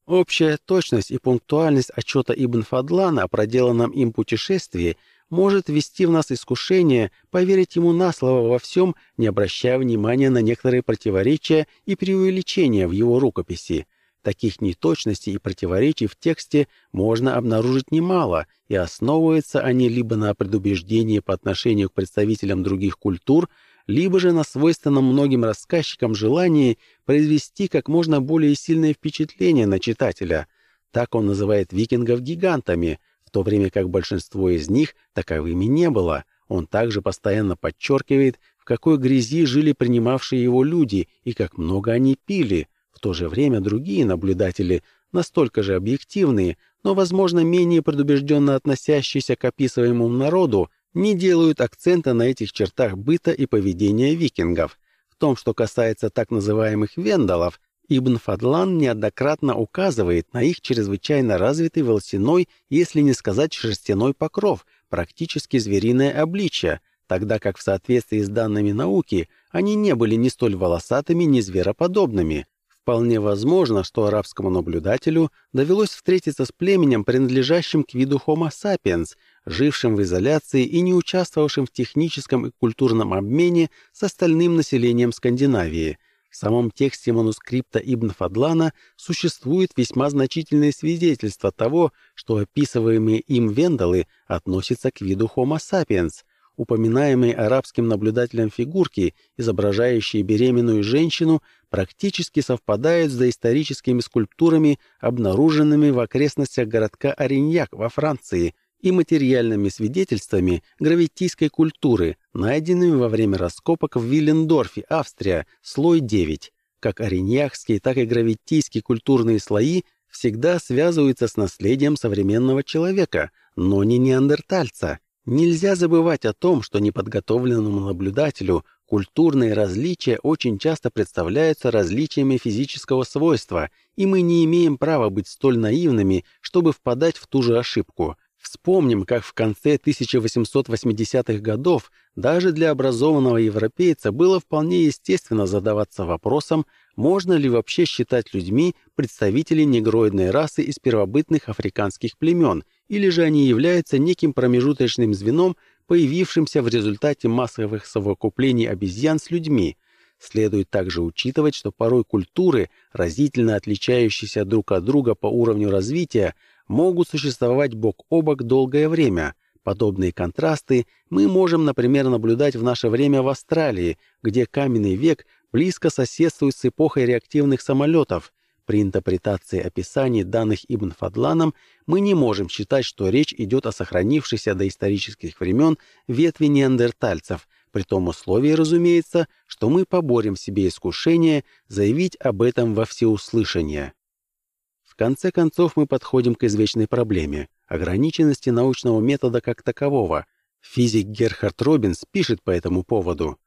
Общая точность и пунктуальность отчета Ибн Фадлана о проделанном им путешествии может ввести в нас искушение поверить ему на слово во всем, не обращая внимания на некоторые противоречия и преувеличения в его рукописи. Таких неточностей и противоречий в тексте можно обнаружить немало, и основываются они либо на предубеждении по отношению к представителям других культур, либо же на свойственном многим рассказчикам желании произвести как можно более сильное впечатление на читателя. Так он называет викингов гигантами, в то время как большинство из них таковыми не было. Он также постоянно подчеркивает, в какой грязи жили принимавшие его люди и как много они пили. То же время другие наблюдатели, настолько же объективные, но, возможно, менее предубежденно относящиеся к описываемому народу, не делают акцента на этих чертах быта и поведения викингов. В том, что касается так называемых вендалов, Ибн Фадлан неоднократно указывает на их чрезвычайно развитый волосяной, если не сказать шерстяной покров, практически звериное обличье, тогда как в соответствии с данными науки они не были ни столь волосатыми, ни звероподобными. Вполне возможно, что арабскому наблюдателю довелось встретиться с племенем, принадлежащим к виду Homo sapiens, жившим в изоляции и не участвовавшим в техническом и культурном обмене с остальным населением Скандинавии. В самом тексте манускрипта Ибн Фадлана существует весьма значительные свидетельства того, что описываемые им вендалы относятся к виду Homo sapiens. Упоминаемые арабским наблюдателем фигурки, изображающие беременную женщину, практически совпадают с доисторическими скульптурами, обнаруженными в окрестностях городка Ориньяк во Франции, и материальными свидетельствами гравитийской культуры, найденными во время раскопок в Виллендорфе, Австрия, слой 9. Как ориньяхские, так и гравитийские культурные слои всегда связываются с наследием современного человека, но не неандертальца. Нельзя забывать о том, что неподготовленному наблюдателю культурные различия очень часто представляются различиями физического свойства, и мы не имеем права быть столь наивными, чтобы впадать в ту же ошибку. Вспомним, как в конце 1880-х годов даже для образованного европейца было вполне естественно задаваться вопросом, можно ли вообще считать людьми представителей негроидной расы из первобытных африканских племен, или же они являются неким промежуточным звеном, появившимся в результате массовых совокуплений обезьян с людьми. Следует также учитывать, что порой культуры, разительно отличающиеся друг от друга по уровню развития, могут существовать бок о бок долгое время. Подобные контрасты мы можем, например, наблюдать в наше время в Австралии, где каменный век близко соседствует с эпохой реактивных самолетов. При интерпретации описаний, данных Ибн Фадланом, мы не можем считать, что речь идет о сохранившейся до исторических времен ветви неандертальцев, при том условии, разумеется, что мы поборем себе искушение заявить об этом во всеуслышание. В конце концов мы подходим к извечной проблеме – ограниченности научного метода как такового. Физик Герхард Робинс пишет по этому поводу.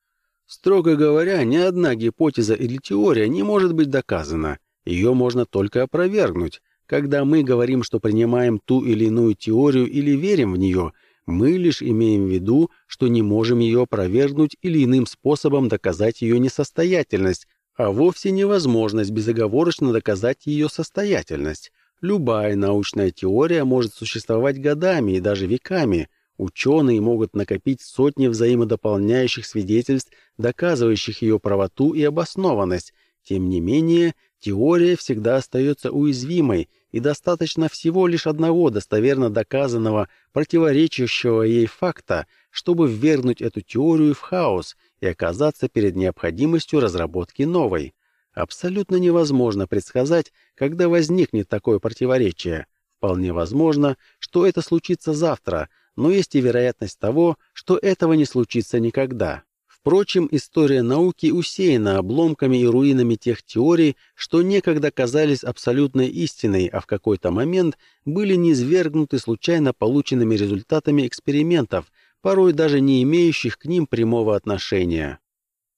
Строго говоря, ни одна гипотеза или теория не может быть доказана. Ее можно только опровергнуть. Когда мы говорим, что принимаем ту или иную теорию или верим в нее, мы лишь имеем в виду, что не можем ее опровергнуть или иным способом доказать ее несостоятельность, а вовсе невозможность безоговорочно доказать ее состоятельность. Любая научная теория может существовать годами и даже веками. Ученые могут накопить сотни взаимодополняющих свидетельств, доказывающих ее правоту и обоснованность. Тем не менее, теория всегда остается уязвимой, и достаточно всего лишь одного достоверно доказанного, противоречащего ей факта, чтобы ввергнуть эту теорию в хаос и оказаться перед необходимостью разработки новой. Абсолютно невозможно предсказать, когда возникнет такое противоречие. Вполне возможно, что это случится завтра, но есть и вероятность того, что этого не случится никогда. Впрочем, история науки усеяна обломками и руинами тех теорий, что некогда казались абсолютной истиной, а в какой-то момент были низвергнуты случайно полученными результатами экспериментов, порой даже не имеющих к ним прямого отношения.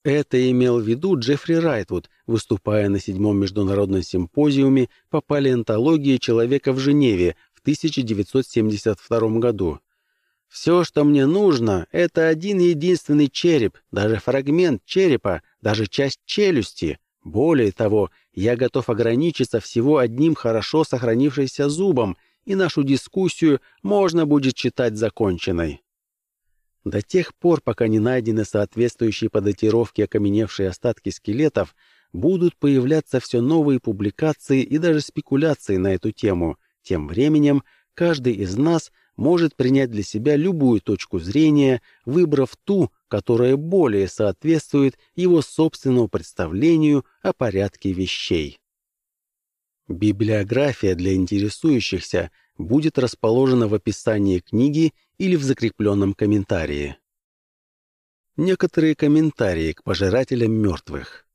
Это имел в виду Джеффри Райтвуд, выступая на седьмом международном симпозиуме по палеонтологии человека в Женеве в 1972 году. «Все, что мне нужно, это один единственный череп, даже фрагмент черепа, даже часть челюсти. Более того, я готов ограничиться всего одним хорошо сохранившимся зубом, и нашу дискуссию можно будет считать законченной». До тех пор, пока не найдены соответствующие по датировке окаменевшие остатки скелетов, будут появляться все новые публикации и даже спекуляции на эту тему. Тем временем каждый из нас может принять для себя любую точку зрения, выбрав ту, которая более соответствует его собственному представлению о порядке вещей. Библиография для интересующихся будет расположена в описании книги или в закрепленном комментарии. Некоторые комментарии к пожирателям мертвых.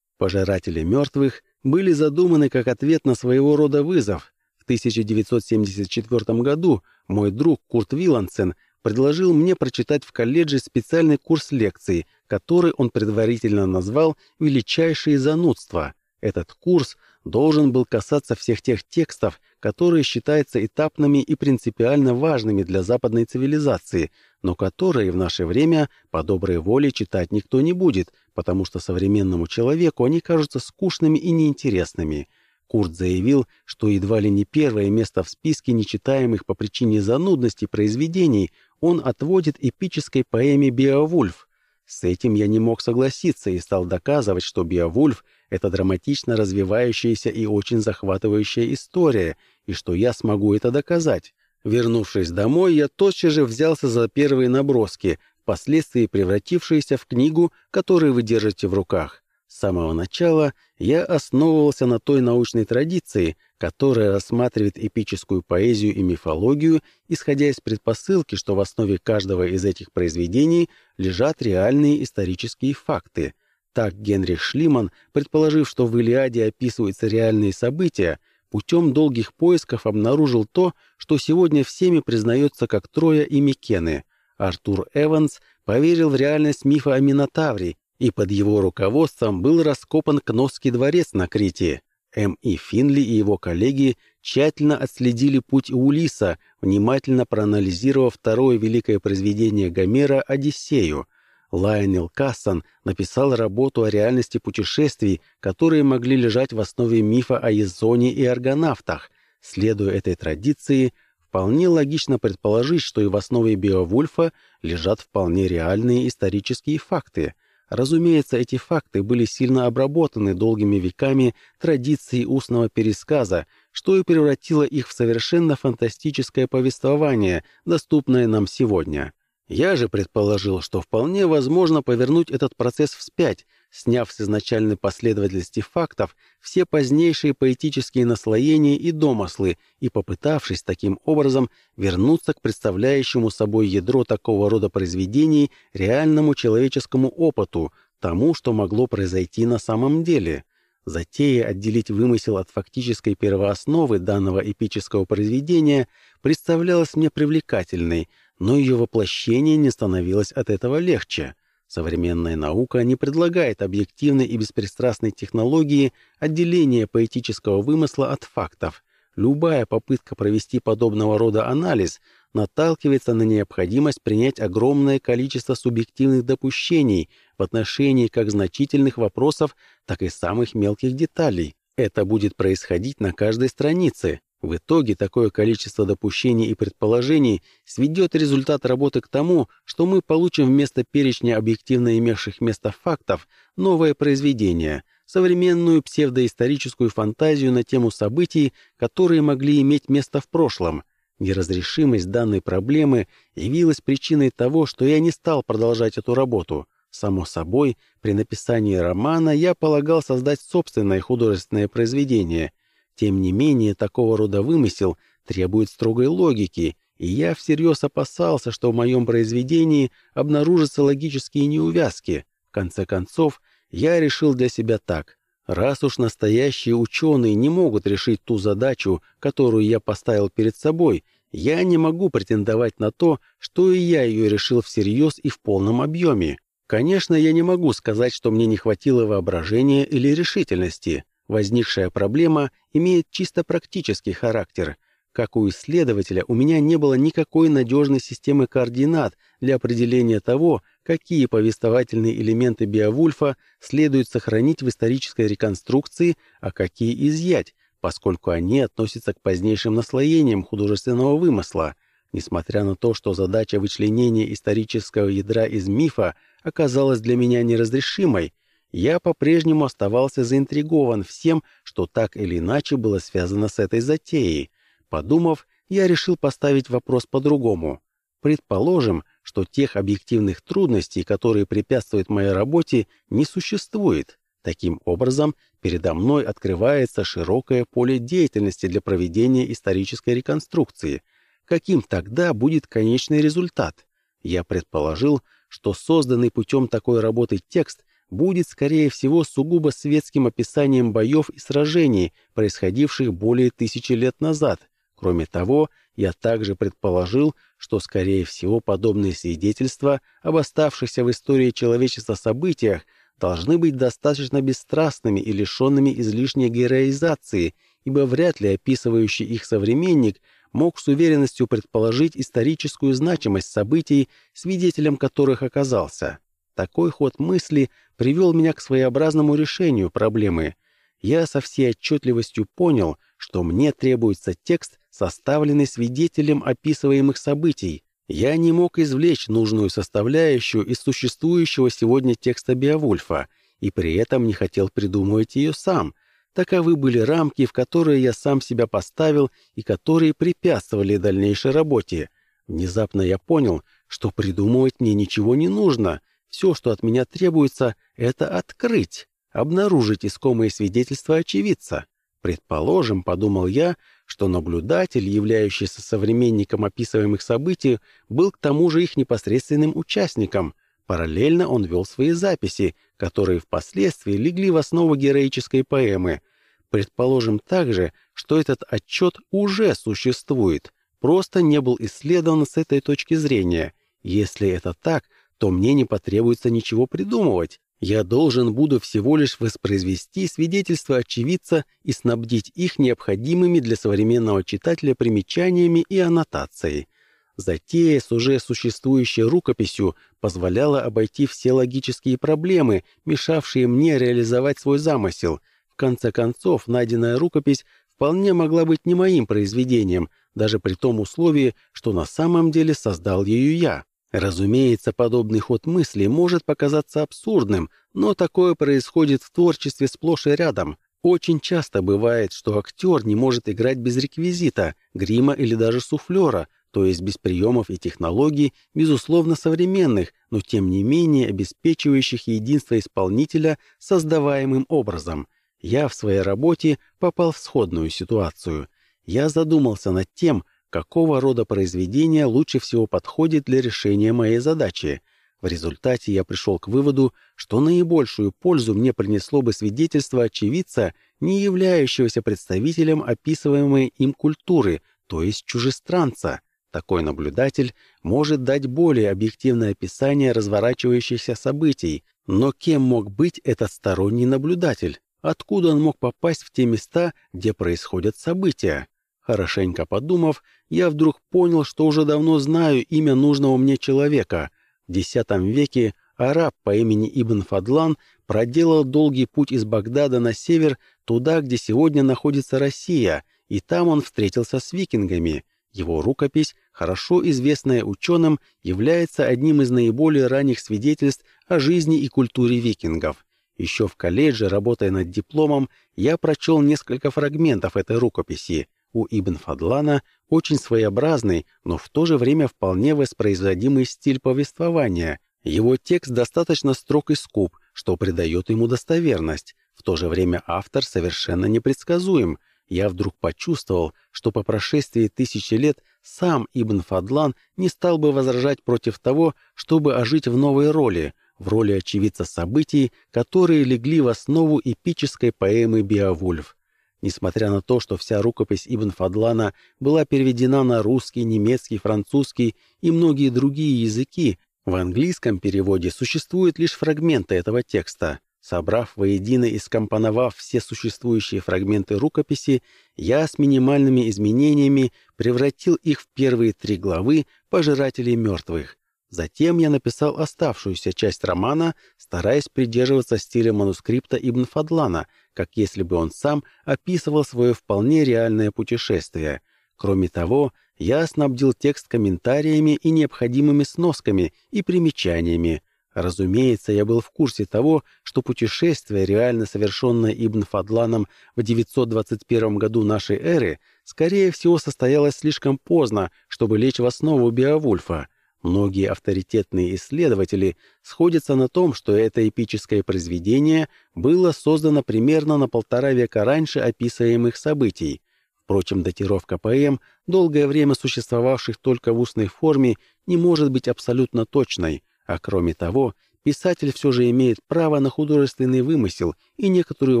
Пожиратели мертвых были задуманы как ответ на своего рода вызов. В 1974 году мой друг Курт Вилансен предложил мне прочитать в колледже специальный курс лекций, который он предварительно назвал «Величайшие занудства». Этот курс должен был касаться всех тех текстов, которые считаются этапными и принципиально важными для западной цивилизации, но которые в наше время по доброй воле читать никто не будет, потому что современному человеку они кажутся скучными и неинтересными. Курт заявил, что едва ли не первое место в списке нечитаемых по причине занудности произведений он отводит эпической поэме «Беовульф». С этим я не мог согласиться и стал доказывать, что «Беовульф» Это драматично развивающаяся и очень захватывающая история, и что я смогу это доказать. Вернувшись домой, я тотчас же взялся за первые наброски, впоследствии превратившиеся в книгу, которую вы держите в руках. С самого начала я основывался на той научной традиции, которая рассматривает эпическую поэзию и мифологию, исходя из предпосылки, что в основе каждого из этих произведений лежат реальные исторические факты – так Генрих Шлиман, предположив, что в «Илиаде» описываются реальные события, путем долгих поисков обнаружил то, что сегодня всеми признается как Троя и Микены. Артур Эванс поверил в реальность мифа о Минотавре, и под его руководством был раскопан Кносский дворец на Крите. М. И. Финли и его коллеги тщательно отследили путь Улиса, внимательно проанализировав второе великое произведение Гомера «Одиссею». Лайонел Кассан написал работу о реальности путешествий, которые могли лежать в основе мифа о Езоне и аргонавтах. Следуя этой традиции, вполне логично предположить, что и в основе Беовульфа лежат вполне реальные исторические факты – Разумеется, эти факты были сильно обработаны долгими веками традицией устного пересказа, что и превратило их в совершенно фантастическое повествование, доступное нам сегодня. Я же предположил, что вполне возможно повернуть этот процесс вспять, сняв с изначальной последовательности фактов все позднейшие поэтические наслоения и домыслы и попытавшись таким образом вернуться к представляющему собой ядро такого рода произведений реальному человеческому опыту, тому, что могло произойти на самом деле. Затея отделить вымысел от фактической первоосновы данного эпического произведения представлялась мне привлекательной – но ее воплощение не становилось от этого легче. Современная наука не предлагает объективной и беспристрастной технологии отделения поэтического вымысла от фактов. Любая попытка провести подобного рода анализ наталкивается на необходимость принять огромное количество субъективных допущений в отношении как значительных вопросов, так и самых мелких деталей. Это будет происходить на каждой странице, в итоге такое количество допущений и предположений сведет результат работы к тому, что мы получим вместо перечня объективно имевших место фактов новое произведение, современную псевдоисторическую фантазию на тему событий, которые могли иметь место в прошлом. Неразрешимость данной проблемы явилась причиной того, что я не стал продолжать эту работу. Само собой, при написании романа я полагал создать собственное художественное произведение — тем не менее, такого рода вымысел требует строгой логики, и я всерьез опасался, что в моем произведении обнаружатся логические неувязки. В конце концов, я решил для себя так. Раз уж настоящие ученые не могут решить ту задачу, которую я поставил перед собой, я не могу претендовать на то, что и я ее решил всерьез и в полном объеме. Конечно, я не могу сказать, что мне не хватило воображения или решительности. Возникшая проблема имеет чисто практический характер. Как у исследователя, у меня не было никакой надежной системы координат для определения того, какие повествовательные элементы Биовульфа следует сохранить в исторической реконструкции, а какие изъять, поскольку они относятся к позднейшим наслоениям художественного вымысла. Несмотря на то, что задача вычленения исторического ядра из мифа оказалась для меня неразрешимой, я по-прежнему оставался заинтригован всем, что так или иначе было связано с этой затеей. Подумав, я решил поставить вопрос по-другому. Предположим, что тех объективных трудностей, которые препятствуют моей работе, не существует. Таким образом, передо мной открывается широкое поле деятельности для проведения исторической реконструкции. Каким тогда будет конечный результат? Я предположил, что созданный путем такой работы текст будет, скорее всего, сугубо светским описанием боев и сражений, происходивших более тысячи лет назад. Кроме того, я также предположил, что, скорее всего, подобные свидетельства об оставшихся в истории человечества событиях должны быть достаточно бесстрастными и лишенными излишней героизации, ибо вряд ли описывающий их современник мог с уверенностью предположить историческую значимость событий, свидетелем которых оказался. Такой ход мысли привел меня к своеобразному решению проблемы. Я со всей отчетливостью понял, что мне требуется текст, составленный свидетелем описываемых событий. Я не мог извлечь нужную составляющую из существующего сегодня текста Биовульфа, и при этом не хотел придумывать ее сам. Таковы были рамки, в которые я сам себя поставил и которые препятствовали дальнейшей работе. Внезапно я понял, что придумывать мне ничего не нужно — все, что от меня требуется, это открыть, обнаружить искомые свидетельства очевидца. Предположим, подумал я, что наблюдатель, являющийся современником описываемых событий, был к тому же их непосредственным участником. Параллельно он вел свои записи, которые впоследствии легли в основу героической поэмы. Предположим также, что этот отчет уже существует, просто не был исследован с этой точки зрения. Если это так, то мне не потребуется ничего придумывать. Я должен буду всего лишь воспроизвести свидетельства очевидца и снабдить их необходимыми для современного читателя примечаниями и аннотацией. Затея с уже существующей рукописью позволяла обойти все логические проблемы, мешавшие мне реализовать свой замысел. В конце концов, найденная рукопись вполне могла быть не моим произведением, даже при том условии, что на самом деле создал ее я. Разумеется, подобный ход мысли может показаться абсурдным, но такое происходит в творчестве сплошь и рядом. Очень часто бывает, что актер не может играть без реквизита, грима или даже суфлера, то есть без приемов и технологий, безусловно современных, но тем не менее обеспечивающих единство исполнителя создаваемым образом. Я в своей работе попал в сходную ситуацию. Я задумался над тем, какого рода произведение лучше всего подходит для решения моей задачи. В результате я пришел к выводу, что наибольшую пользу мне принесло бы свидетельство очевидца, не являющегося представителем описываемой им культуры, то есть чужестранца. Такой наблюдатель может дать более объективное описание разворачивающихся событий, но кем мог быть этот сторонний наблюдатель? Откуда он мог попасть в те места, где происходят события? Хорошенько подумав, я вдруг понял, что уже давно знаю имя нужного мне человека. В X веке араб по имени Ибн Фадлан проделал долгий путь из Багдада на север, туда, где сегодня находится Россия, и там он встретился с викингами. Его рукопись, хорошо известная ученым, является одним из наиболее ранних свидетельств о жизни и культуре викингов. Еще в колледже, работая над дипломом, я прочел несколько фрагментов этой рукописи. У Ибн Фадлана очень своеобразный, но в то же время вполне воспроизводимый стиль повествования. Его текст достаточно строг и скуп, что придает ему достоверность. В то же время автор совершенно непредсказуем. Я вдруг почувствовал, что по прошествии тысячи лет сам Ибн Фадлан не стал бы возражать против того, чтобы ожить в новой роли, в роли очевидца событий, которые легли в основу эпической поэмы «Беовульф». Несмотря на то, что вся рукопись Ибн Фадлана была переведена на русский, немецкий, французский и многие другие языки, в английском переводе существуют лишь фрагменты этого текста. Собрав воедино и скомпоновав все существующие фрагменты рукописи, я с минимальными изменениями превратил их в первые три главы «Пожирателей мертвых», Затем я написал оставшуюся часть романа, стараясь придерживаться стиля манускрипта Ибн Фадлана, как если бы он сам описывал свое вполне реальное путешествие. Кроме того, я снабдил текст комментариями и необходимыми сносками и примечаниями. Разумеется, я был в курсе того, что путешествие, реально совершенное Ибн Фадланом в 921 году нашей эры, скорее всего состоялось слишком поздно, чтобы лечь в основу Беовульфа. Многие авторитетные исследователи сходятся на том, что это эпическое произведение было создано примерно на полтора века раньше описываемых событий. Впрочем, датировка поэм, долгое время существовавших только в устной форме, не может быть абсолютно точной, а кроме того, писатель все же имеет право на художественный вымысел и некоторую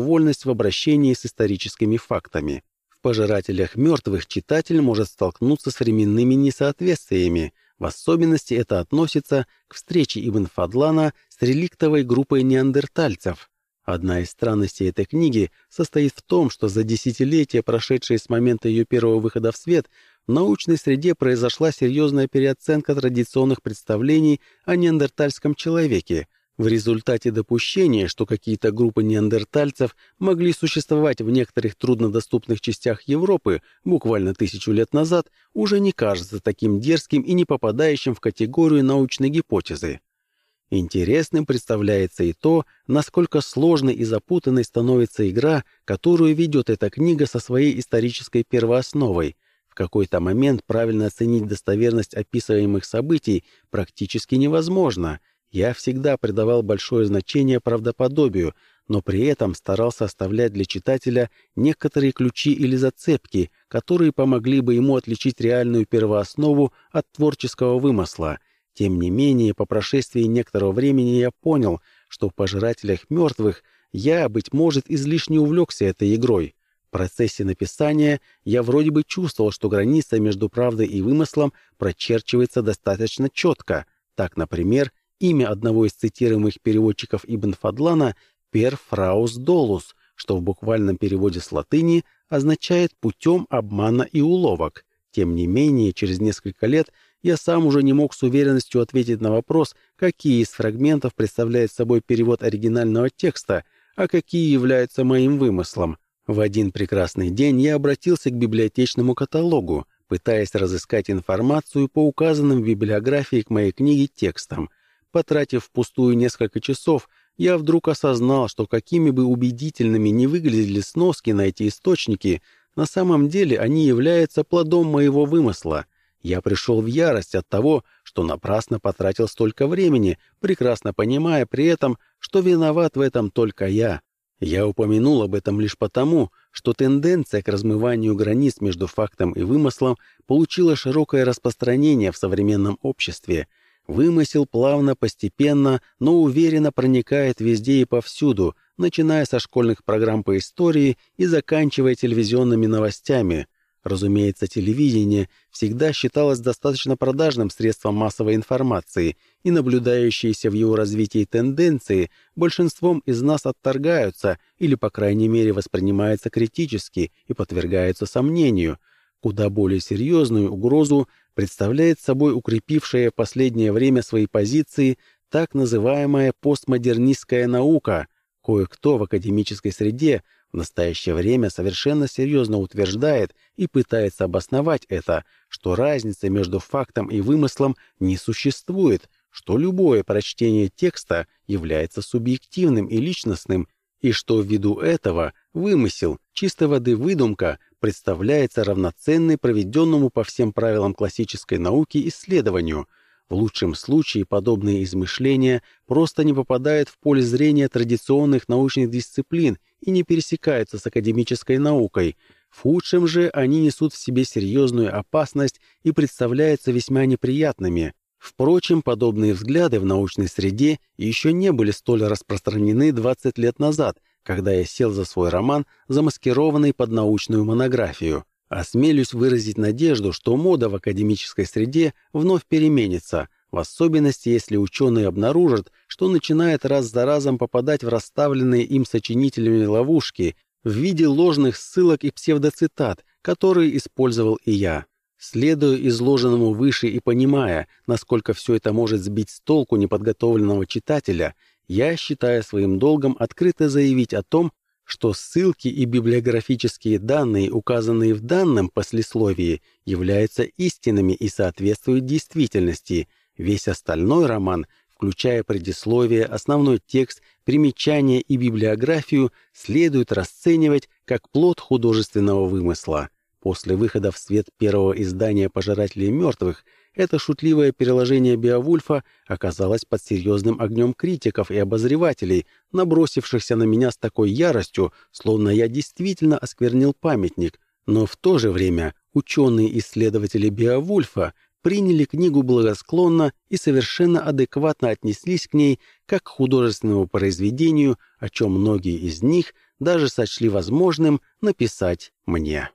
вольность в обращении с историческими фактами. В «Пожирателях мертвых» читатель может столкнуться с временными несоответствиями – в особенности это относится к встрече Ибн Фадлана с реликтовой группой неандертальцев. Одна из странностей этой книги состоит в том, что за десятилетия, прошедшие с момента ее первого выхода в свет, в научной среде произошла серьезная переоценка традиционных представлений о неандертальском человеке, в результате допущения, что какие-то группы неандертальцев могли существовать в некоторых труднодоступных частях Европы буквально тысячу лет назад, уже не кажется таким дерзким и не попадающим в категорию научной гипотезы. Интересным представляется и то, насколько сложной и запутанной становится игра, которую ведет эта книга со своей исторической первоосновой. В какой-то момент правильно оценить достоверность описываемых событий практически невозможно – я всегда придавал большое значение правдоподобию, но при этом старался оставлять для читателя некоторые ключи или зацепки, которые помогли бы ему отличить реальную первооснову от творческого вымысла. Тем не менее, по прошествии некоторого времени я понял, что в «Пожирателях мертвых» я, быть может, излишне увлекся этой игрой. В процессе написания я вроде бы чувствовал, что граница между правдой и вымыслом прочерчивается достаточно четко. Так, например, имя одного из цитируемых переводчиков Ибн Фадлана «per fraus dolus», что в буквальном переводе с латыни означает «путем обмана и уловок». Тем не менее, через несколько лет я сам уже не мог с уверенностью ответить на вопрос, какие из фрагментов представляет собой перевод оригинального текста, а какие являются моим вымыслом. В один прекрасный день я обратился к библиотечному каталогу, пытаясь разыскать информацию по указанным в библиографии к моей книге текстам. Потратив впустую несколько часов, я вдруг осознал, что какими бы убедительными ни выглядели сноски на эти источники, на самом деле они являются плодом моего вымысла. Я пришел в ярость от того, что напрасно потратил столько времени, прекрасно понимая при этом, что виноват в этом только я. Я упомянул об этом лишь потому, что тенденция к размыванию границ между фактом и вымыслом получила широкое распространение в современном обществе. Вымысел плавно, постепенно, но уверенно проникает везде и повсюду, начиная со школьных программ по истории и заканчивая телевизионными новостями. Разумеется, телевидение всегда считалось достаточно продажным средством массовой информации, и наблюдающиеся в его развитии тенденции большинством из нас отторгаются или, по крайней мере, воспринимаются критически и подвергаются сомнению. Куда более серьезную угрозу представляет собой укрепившая в последнее время свои позиции так называемая постмодернистская наука. Кое-кто в академической среде в настоящее время совершенно серьезно утверждает и пытается обосновать это, что разницы между фактом и вымыслом не существует, что любое прочтение текста является субъективным и личностным, и что ввиду этого вымысел, чистой воды выдумка, представляется равноценной проведенному по всем правилам классической науки исследованию. В лучшем случае подобные измышления просто не попадают в поле зрения традиционных научных дисциплин и не пересекаются с академической наукой. В худшем же они несут в себе серьезную опасность и представляются весьма неприятными. Впрочем, подобные взгляды в научной среде еще не были столь распространены 20 лет назад, когда я сел за свой роман, замаскированный под научную монографию. Осмелюсь выразить надежду, что мода в академической среде вновь переменится, в особенности, если ученые обнаружат, что начинает раз за разом попадать в расставленные им сочинителями ловушки в виде ложных ссылок и псевдоцитат, которые использовал и я. Следуя изложенному выше и понимая, насколько все это может сбить с толку неподготовленного читателя, я считаю своим долгом открыто заявить о том, что ссылки и библиографические данные, указанные в данном послесловии, являются истинными и соответствуют действительности. Весь остальной роман, включая предисловие, основной текст, примечания и библиографию, следует расценивать как плод художественного вымысла. После выхода в свет первого издания «Пожирателей мертвых» это шутливое переложение Беовульфа оказалось под серьезным огнем критиков и обозревателей, набросившихся на меня с такой яростью, словно я действительно осквернил памятник. Но в то же время ученые-исследователи Беовульфа приняли книгу благосклонно и совершенно адекватно отнеслись к ней как к художественному произведению, о чем многие из них даже сочли возможным написать мне.